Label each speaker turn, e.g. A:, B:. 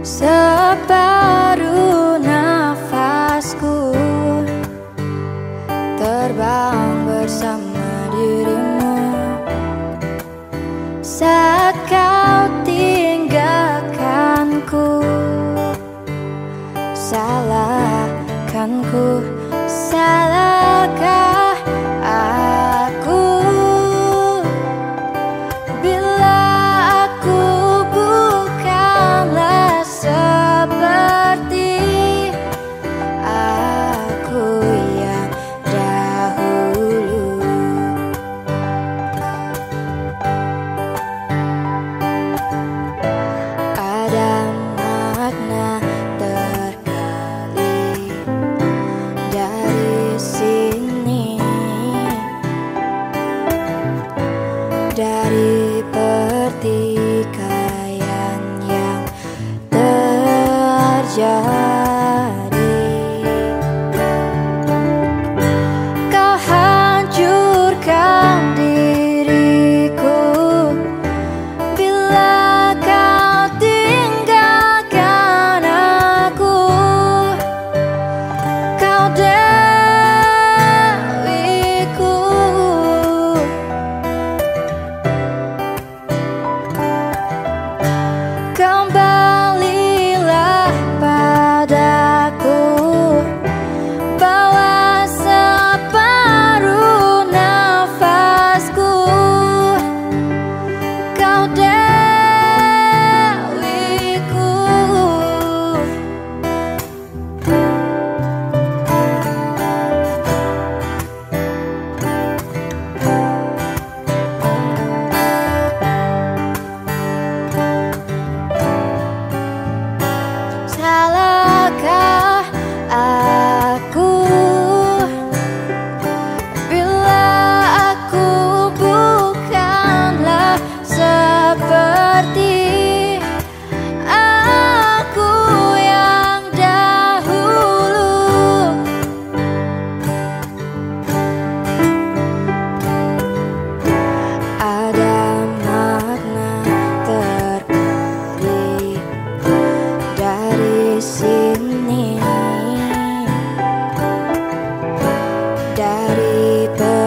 A: Sebaru nafasku Terbang bersama dirimu. Saat kau tinggalkanku Salahkanku Salahkan 家。but